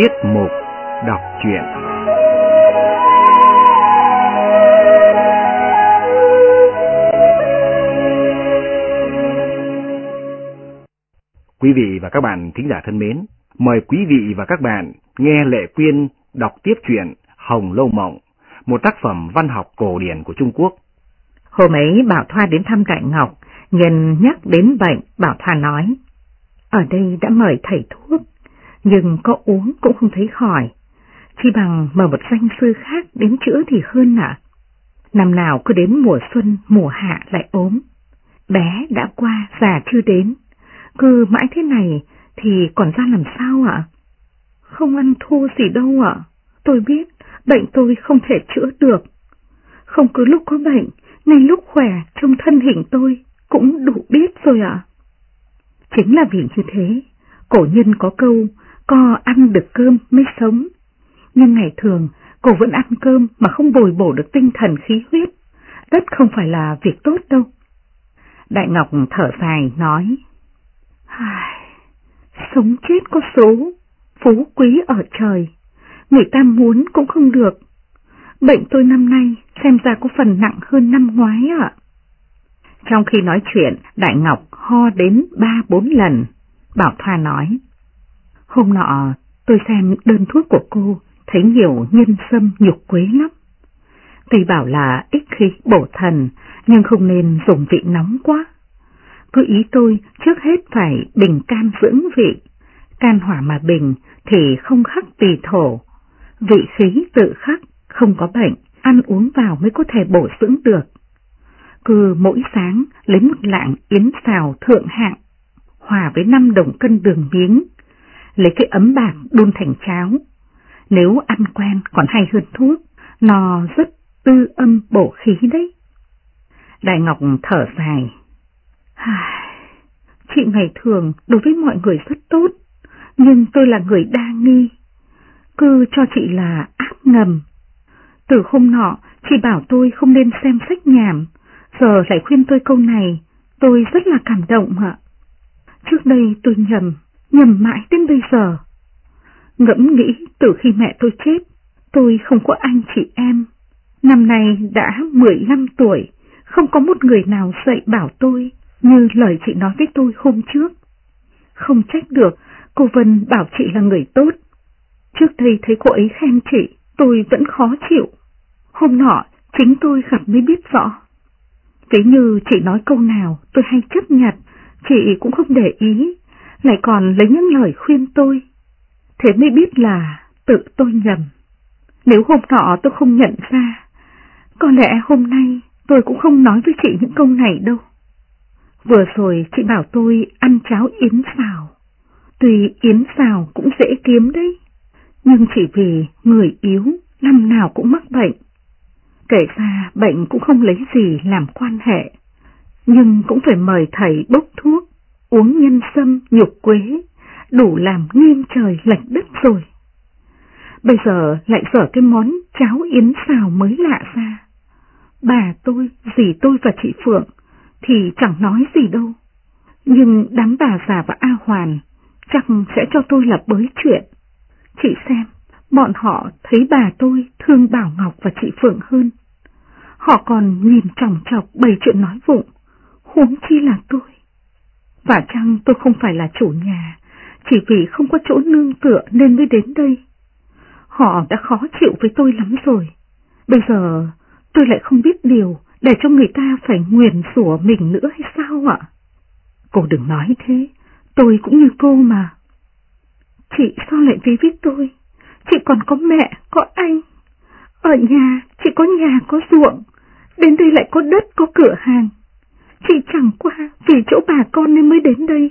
Tiết mục đọc truyện Quý vị và các bạn thính giả thân mến, mời quý vị và các bạn nghe Lệ Quyên đọc tiếp truyện Hồng Lâu Mộng, một tác phẩm văn học cổ điển của Trung Quốc. Hôm ấy Bảo Thoa đến thăm Đại Ngọc, nhân nhắc đến bệnh, Bảo Thoa nói, ở đây đã mời thầy thuốc, nhưng có uống cũng không thấy khỏi, chỉ bằng mở một danh sư khác đến chữa thì hơn ạ. Năm nào cứ đến mùa xuân, mùa hạ lại ốm. Bé đã qua, già chưa đến, cứ mãi thế này thì còn ra làm sao ạ? Không ăn thua gì đâu ạ, tôi biết bệnh tôi không thể chữa được. Không cứ lúc có bệnh, ngay lúc khỏe trong thân hình tôi cũng đủ biết rồi ạ. Chính là vì như thế, cổ nhân có câu, co ăn được cơm mới sống. Nhưng ngày thường, cô vẫn ăn cơm mà không bồi bổ được tinh thần khí huyết. Rất không phải là việc tốt đâu. Đại Ngọc thở dài nói, Sống chết có số, phú quý ở trời, người ta muốn cũng không được. Bệnh tôi năm nay xem ra có phần nặng hơn năm ngoái ạ. Trong khi nói chuyện, Đại Ngọc ho đến ba bốn lần. Bảo Thoa nói, hôm nọ tôi xem đơn thuốc của cô, thấy nhiều nhân sâm nhục quế lắm. Tuy bảo là ích khí bổ thần, nhưng không nên dùng vị nóng quá. Cứ ý tôi trước hết phải bình can dưỡng vị, can hỏa mà bình thì không khắc tỳ thổ, vị khí tự khắc, không có bệnh, ăn uống vào mới có thể bổ dưỡng được cứ mỗi sáng lấy một lạng yến xào thượng hạng, hòa với năm đồng cân đường miếng, lấy cái ấm bạc đun thành cháo. Nếu ăn quen còn hay hơn thuốc, nó rất tư âm bổ khí đấy. Đại Ngọc thở dài. Chị ngày thường đối với mọi người rất tốt, nhưng tôi là người đa nghi. Cứ cho chị là áp ngầm. Từ hôm nọ, chị bảo tôi không nên xem sách nhảm, giờ lại khuyên tôi câu này, tôi rất là cảm động ạ. Trước đây tôi nhầm, nhầm mãi đến bây giờ. Ngẫm nghĩ từ khi mẹ tôi chết, tôi không có anh chị em. Năm nay đã 15 tuổi, không có một người nào dạy bảo tôi như lời chị nói với tôi hôm trước. Không trách được, cô Vân bảo chị là người tốt. Trước đây thấy cô ấy khen chị, tôi vẫn khó chịu. Hôm nọ, chính tôi gặp mới biết rõ. Ví như chị nói câu nào tôi hay chấp nhận, chị cũng không để ý, lại còn lấy những lời khuyên tôi. Thế mới biết là tự tôi nhầm. Nếu hôm nọ tôi không nhận ra, có lẽ hôm nay tôi cũng không nói với chị những câu này đâu. Vừa rồi chị bảo tôi ăn cháo yến xào. Tuy yến xào cũng dễ kiếm đấy, nhưng chỉ vì người yếu năm nào cũng mắc bệnh Kể ra bệnh cũng không lấy gì làm quan hệ, nhưng cũng phải mời thầy bốc thuốc, uống nhân sâm, nhục quế, đủ làm nghiêng trời lệch đất rồi. Bây giờ lại dở cái món cháo yến xào mới lạ ra. Bà tôi, dì tôi và chị Phượng thì chẳng nói gì đâu. Nhưng đám bà già và A Hoàn chắc sẽ cho tôi là bới chuyện. Chị xem, bọn họ thấy bà tôi thương Bảo Ngọc và chị Phượng hơn. Họ còn nhìn chòng chọc bày chuyện nói vụng, huống chi là tôi. Và chăng tôi không phải là chủ nhà, chỉ vì không có chỗ nương tựa nên mới đến đây. Họ đã khó chịu với tôi lắm rồi. Bây giờ tôi lại không biết điều để cho người ta phải nguyền rủa mình nữa hay sao ạ? Cô đừng nói thế, tôi cũng như cô mà. Chị sao lại vì với tôi? Chị còn có mẹ, có anh. Ở nhà, chị có nhà, có ruộng. Đến đây lại có đất, có cửa hàng. Chị chẳng qua vì chỗ bà con nên mới đến đây.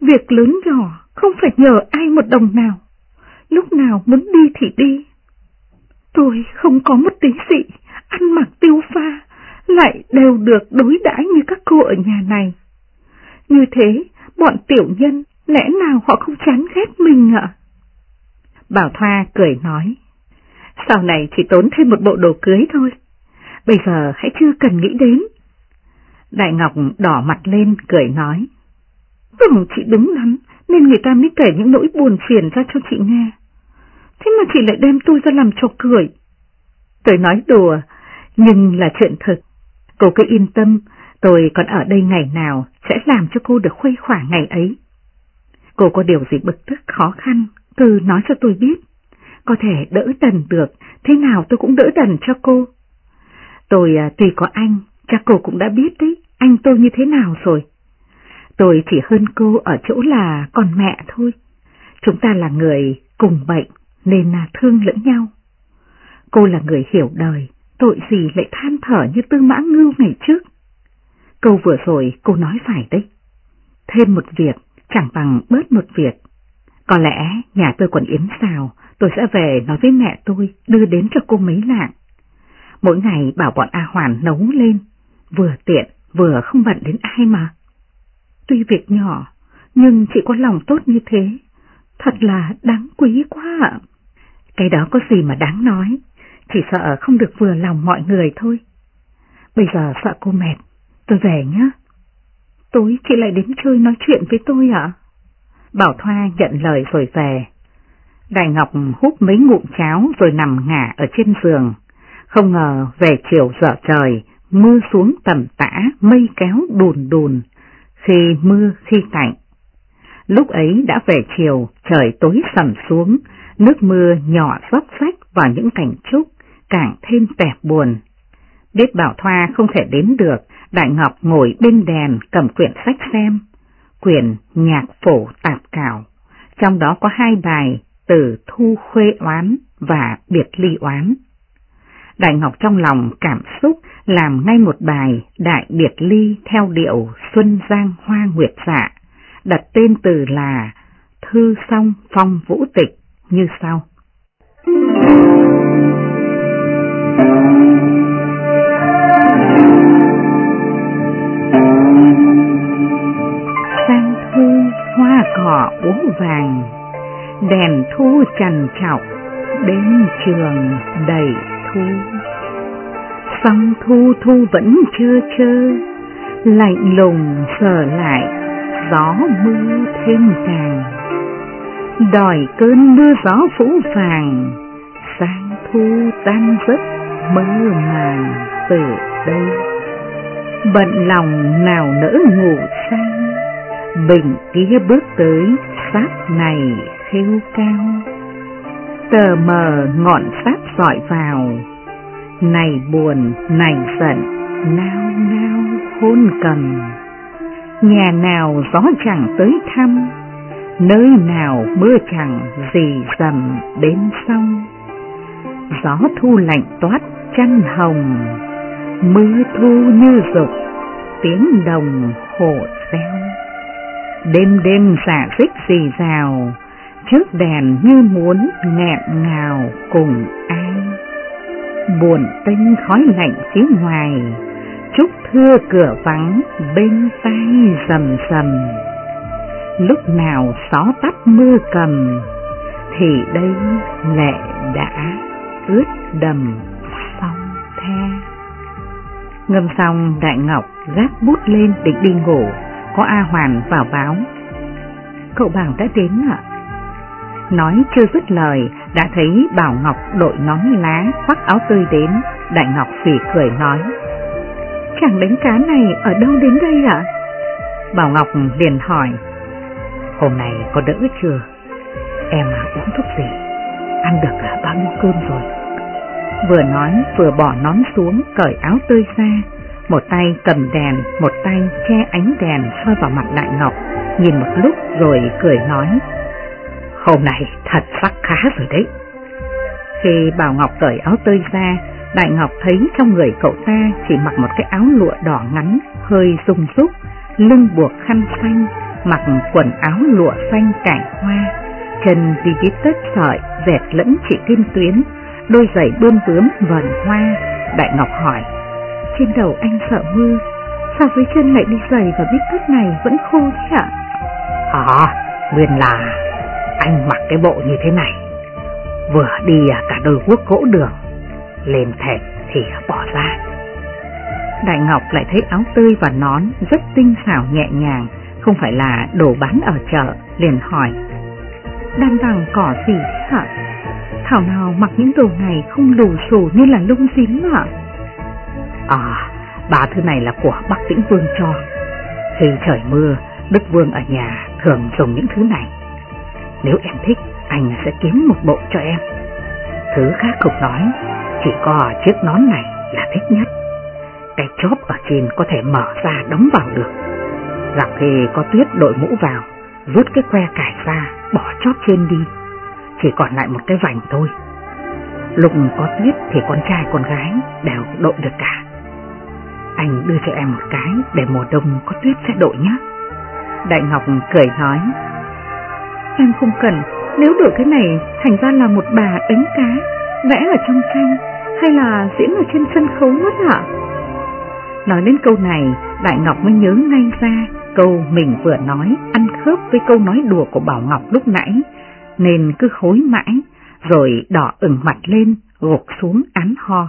Việc lớn nhỏ không phải nhờ ai một đồng nào. Lúc nào muốn đi thì đi. Tôi không có một tí gì, ăn mặc tiêu pha, lại đều được đối đãi như các cô ở nhà này. Như thế, bọn tiểu nhân lẽ nào họ không chán ghét mình ạ? Bảo Thoa cười nói, sau này chỉ tốn thêm một bộ đồ cưới thôi, bây giờ hãy chưa cần nghĩ đến. Đại Ngọc đỏ mặt lên cười nói, Vâng chị đúng lắm, nên người ta mới kể những nỗi buồn phiền ra cho chị nghe. thế mà chị lại đem tôi ra làm trò cười. Tôi nói đùa, nhưng là chuyện thật. Cô cứ yên tâm, tôi còn ở đây ngày nào sẽ làm cho cô được khuây khỏa ngày ấy. Cô có điều gì bực tức khó khăn, cứ nói cho tôi biết. Có thể đỡ đần được, thế nào tôi cũng đỡ đần cho cô. Tôi à, tùy có anh, chắc cô cũng đã biết đấy, anh tôi như thế nào rồi. Tôi chỉ hơn cô ở chỗ là còn mẹ thôi. Chúng ta là người cùng bệnh nên là thương lẫn nhau. Cô là người hiểu đời, tội gì lại than thở như tư mã ngưu ngày trước. Câu vừa rồi cô nói phải đấy. Thêm một việc chẳng bằng bớt một việc. Có lẽ nhà tôi còn yếm xào, tôi sẽ về nói với mẹ tôi đưa đến cho cô mấy lạng. Mỗi ngày bảo bọn A Hoàn nấu lên, vừa tiện vừa không bận đến ai mà. Tuy việc nhỏ, nhưng chị có lòng tốt như thế, thật là đáng quý quá ạ. Cái đó có gì mà đáng nói, chỉ sợ không được vừa lòng mọi người thôi. Bây giờ sợ cô mệt, tôi về nhé. Tối chị lại đến chơi nói chuyện với tôi ạ? Bảo Thoa nhận lời rồi về. Đại Ngọc hút mấy ngụm cháo rồi nằm ngả ở trên giường. Không ngờ về chiều dở trời, mưa xuống tầm tã, mây kéo đùn đùn, khi mưa khi tạnh. Lúc ấy đã về chiều, trời tối sầm xuống, nước mưa nhỏ róc rách vào những cảnh trúc, càng thêm tẹp buồn. Biết Bảo Thoa không thể đến được, Đại Ngọc ngồi bên đèn cầm quyển sách xem, quyển nhạc phổ tạp cảo, trong đó có hai bài từ Thu Khuê Oán và Biệt Ly Oán. Đại Ngọc trong lòng cảm xúc làm ngay một bài Đại Biệt Ly theo điệu Xuân Giang Hoa Nguyệt Dạ, đặt tên từ là Thư Song Phong Vũ Tịch như sau. Cỏ uống vàng, đèn thu trần trọc, đến trường đầy thu. Song thu thu vẫn chơ chơ, lạnh lùng sờ lại, gió mưa thêm càng. Đòi cơn mưa gió phủ phàng, sang thu tan giấc mơ màng từ đây. Bận lòng nào nỡ ngủ bình kia bước tới sát này khêu cao. Tờ mờ ngọn sáp dọi vào, này buồn, này giận, nao nao hôn cầm. Nhà nào gió chẳng tới thăm, nơi nào mưa chẳng gì dầm đến sông. Gió thu lạnh toát chăn hồng, mưa thu như rục, tiếng đồng hổ reo. Đêm đêm xả xích xì rào, trước đèn như muốn nghẹn ngào cùng ai. Buồn tinh khói lạnh phía ngoài, Trúc thưa cửa vắng bên tay rầm rầm. Lúc nào gió tắt mưa cầm, thì đây lệ đã ướt đầm song the. Ngâm xong Đại Ngọc gác bút lên định đi ngủ, có A Hoàn vào báo. Cậu Bảo đã đến ạ. Nói chưa dứt lời, đã thấy Bảo Ngọc đội nón lá, khoác áo tươi đến, Đại Ngọc phỉ cười nói. Chàng đánh cá này ở đâu đến đây ạ? Bảo Ngọc liền hỏi. Hôm nay có đỡ chưa? Em à, uống thuốc gì? Ăn được cả bao nhiêu cơm rồi? Vừa nói vừa bỏ nón xuống cởi áo tươi ra, một tay cầm đèn, một tay che ánh đèn soi vào mặt Đại Ngọc, nhìn một lúc rồi cười nói. Hôm nay thật sắc khá rồi đấy. Khi Bảo Ngọc cởi áo tươi ra, Đại Ngọc thấy trong người cậu ta chỉ mặc một cái áo lụa đỏ ngắn, hơi rung rúc, lưng buộc khăn xanh, mặc quần áo lụa xanh cải hoa, chân đi với tất sợi, dệt lẫn chỉ kim tuyến, đôi giày bươm bướm vần hoa. Đại Ngọc hỏi, trên đầu anh sợ mưa, sao với chân lại đi giày và biết tất này vẫn khô thế ạ? À, nguyên là anh mặc cái bộ như thế này, vừa đi cả đôi guốc gỗ đường, lên thẹt thì bỏ ra. Đại Ngọc lại thấy áo tươi và nón rất tinh xảo nhẹ nhàng, không phải là đồ bán ở chợ, liền hỏi. Đan đằng cỏ gì hả? Thảo nào mặc những đồ này không lù xù như là lông dính ạ. À, ba thứ này là của Bắc Tĩnh Vương cho. Khi trời mưa, Đức Vương ở nhà thường dùng những thứ này. Nếu em thích, anh sẽ kiếm một bộ cho em. Thứ khác không nói, chỉ có chiếc nón này là thích nhất. Cái chóp ở trên có thể mở ra đóng vào được. Gặp khi có tuyết đội mũ vào, rút cái que cải ra, bỏ chóp trên đi. Chỉ còn lại một cái vành thôi. Lúc có tuyết thì con trai con gái đều đội được cả. Anh đưa cho em một cái để mùa đông có tuyết sẽ đội nhé. Đại Ngọc cười nói. Em không cần, nếu đổi cái này thành ra là một bà đánh cá, vẽ ở trong tranh hay là diễn ở trên sân khấu mất hả? Nói đến câu này, Đại Ngọc mới nhớ ngay ra câu mình vừa nói ăn khớp với câu nói đùa của Bảo Ngọc lúc nãy, nên cứ khối mãi, rồi đỏ ửng mặt lên, gục xuống án ho.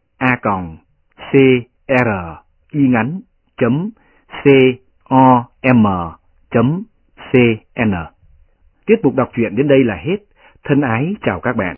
a còng c r y ngắn chấm c o m chấm c n. Tiết mục đọc truyện đến đây là hết. Thân ái chào các bạn.